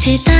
じた。